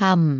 ค่ำ